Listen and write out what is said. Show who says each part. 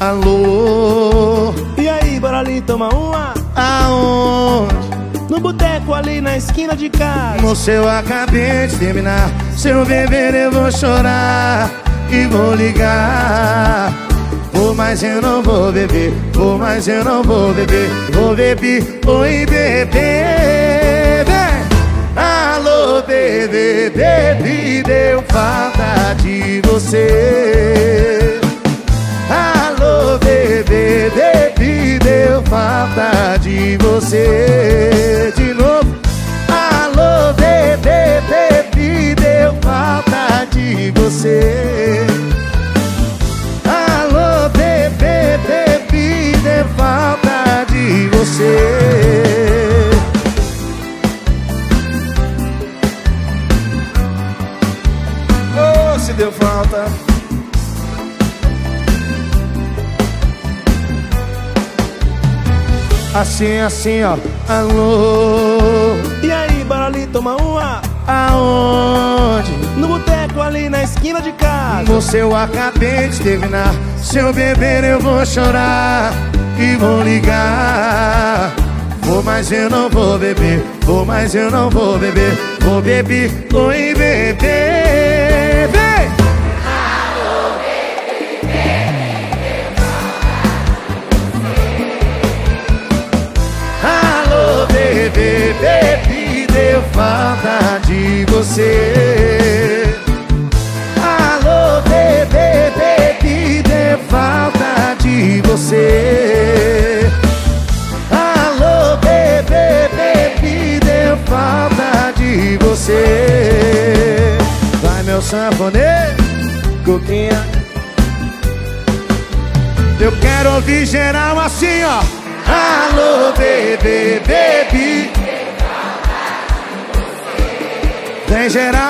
Speaker 1: Alô?
Speaker 2: E aí, bora ali tomar uma?
Speaker 1: Aonde?
Speaker 2: No boteco ali na esquina de casa.
Speaker 1: Moça, eu acabei de terminar. Se eu beber, eu vou chorar e vou ligar. Vou, mas eu não vou beber. Vou, mas eu não vou beber. Vou beber, oi, bebê. Alô, bebê, bebê, você. De novo. Alô, bebê, bebê, deu falta de você. Alô, bebê, bebê, deu falta de você.
Speaker 2: Oh, se deu falta.
Speaker 1: Assim, assim, ó. Alô,
Speaker 2: E aí, bora ali tomar uma?
Speaker 1: aonde?
Speaker 2: No boteco ali na esquina de casa.
Speaker 1: Você eu acabei de terminar. Se eu beber, eu vou chorar e vou ligar. Vou, mas eu não vou beber. Vou, mas eu não vou beber. Vou beber, oi, bebê. Vem! Bebê, bebê, deu falta de você. Alô, bebê, bebê, deu falta de você. Alô, bebê, bebê, deu falta de você. Vai, meu sanfoneiro, coquinha. Eu quero ouvir geral assim, ó. Alô, bebê, bebê. Geral?